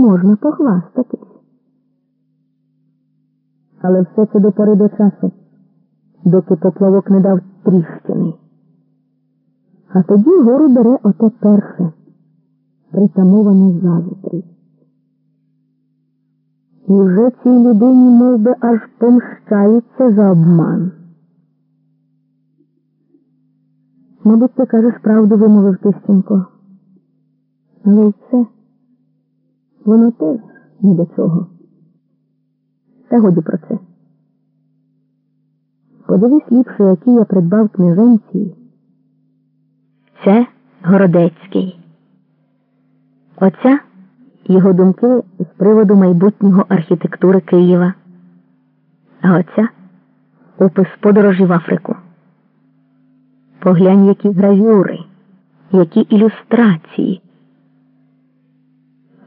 можна похвастатись. Але все це до пори до часу, доки поплавок не дав тріщини. А тоді гору бере оте перше, притамоване заздрість. І вже цій людині мов би, аж помщаються за обман. Мабуть, ти кажеш правду, вимовив Тищенко. Але й це воно теж ні до чого. Та годі про це. Подивись ліпше, які я придбав книженці. Це Городецький. Оця його думки з приводу майбутнього архітектури Києва. А оця опис подорожі в Африку. Поглянь, які гравюри, які ілюстрації,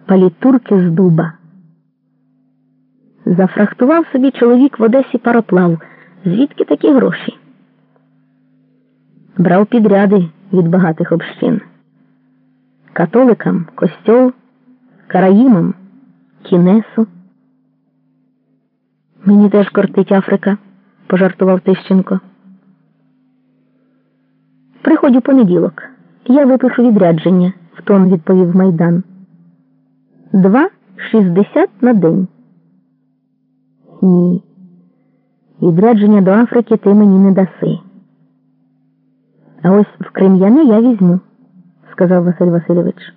палітурки з дуба. Зафрахтував собі чоловік в Одесі пароплав. Звідки такі гроші? Брав підряди від багатих общин. Католикам костьол, караїмам кінесу. Мені теж кортить Африка, пожартував Тищенко. Приходь у понеділок. Я випишу відрядження, в тон відповів майдан. Два шістдесят на день. Ні. Відрядження до Африки ти мені не даси. А ось в Крем'яни я візьму, сказав Василь Васильович.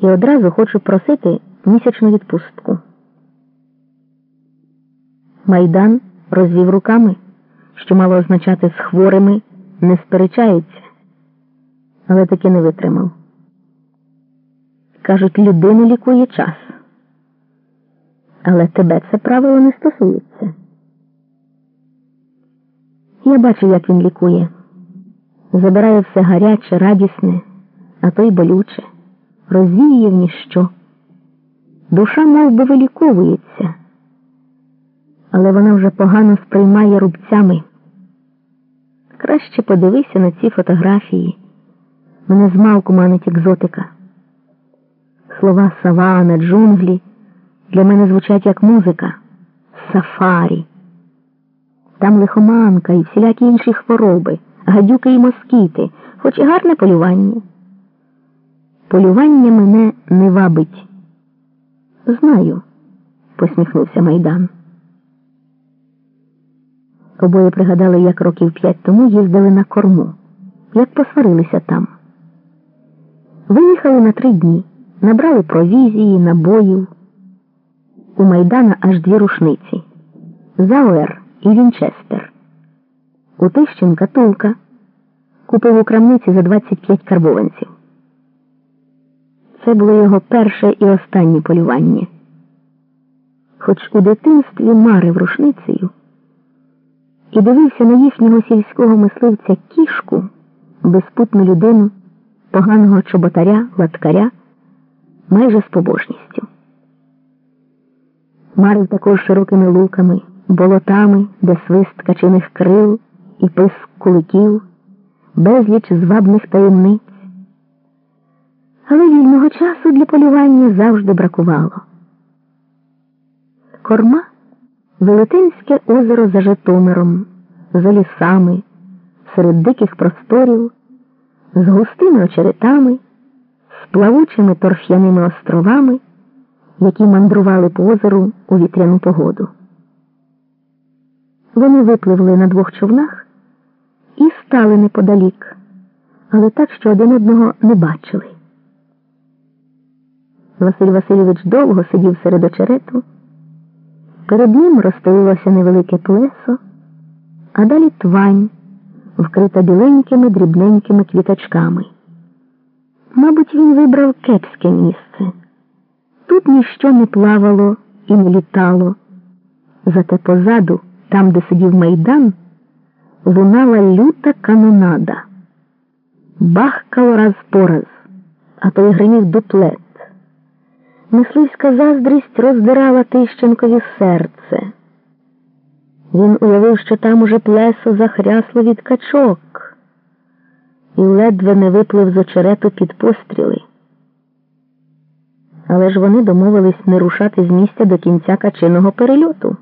І одразу хочу просити місячну відпустку. Майдан розвів руками, що мало означати з хворими не сперечаються, але таки не витримав. Кажуть, людину лікує час. Але тебе це правило не стосується. Я бачу, як він лікує. Забирає все гаряче, радісне, а то й болюче, розвіює в ніщо. Душа мов би, виліковується, але вона вже погано сприймає рубцями. Краще подивися на ці фотографії. Мене змалку манить екзотика. Слова савана, джунглі для мене звучать як музика, сафарі. Там лихоманка і всілякі інші хвороби, гадюки і москіти, хоч і гарне полювання. Полювання мене не вабить. Знаю, посміхнувся Майдан. Обоє пригадали, як років п'ять тому їздили на корму, як посварилися там. Виїхали на три дні, набрали провізії, набоїв. У Майдана аж дві рушниці Зауер і Вінчестер. У Тищенка тулка. Купив у крамниці за 25 карбованців. Це було його перше і останнє полювання. Хоч у дитинстві марив рушницею і дивився на їхнього сільського мисливця кішку, безпутну людину, поганого чоботаря, латкаря, майже з побожністю. Марив також широкими луками, болотами, де свист качиних крил і писк куликів, безліч звабних таємниць. Але вільного часу для полювання завжди бракувало. Корма Велетенське озеро за Житомиром, за лісами, серед диких просторів, з густими очеретами, плавучими торф'яними островами, які мандрували по озеру у вітряну погоду. Вони випливли на двох човнах і стали неподалік, але так, що один одного не бачили. Василь Васильович довго сидів серед очерету. Перед ним розстелилося невелике плесо, а далі твань, вкрита біленькими дрібненькими квіточками. Мабуть, він вибрав кепське місце. Тут ніщо не плавало і не літало. Зате позаду, там, де сидів майдан, лунала люта канонада. Бахкало раз по раз, а то й гримів дуплет. Мисливська заздрість роздирала Тищенкові серце. Він уявив, що там уже плесо захрясло від качок і ледве не виплив з очерету під постріли. Але ж вони домовились не рушати з місця до кінця качиного перельоту.